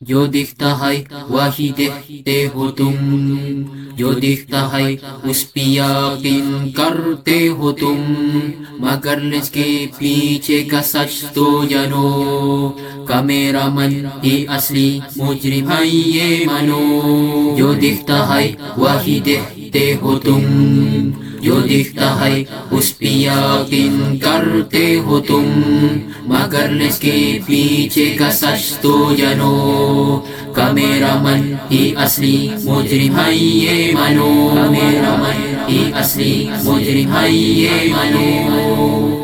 جو دکھتا ہے وہی دیکھتے ہو تم جو دکھتا ہے اس پہ یقین کرتے ہو تم مگر اس کے پیچھے کا سچ تو جنو کا میرا من ہی اصلی مجرم ہے یہ منو جو دکھتا ہے وہی دیکھتے ہو تم جو دکھتا ہے، اس پہ یقین کرتے ہو تم۔ مگر اس کے پیچھے کا سچ تو جنو۔ کا میرا من ہی اصلی مجرم ہے یہ منو۔ میرا من ہی اصلی مجرم ہے یہ منو۔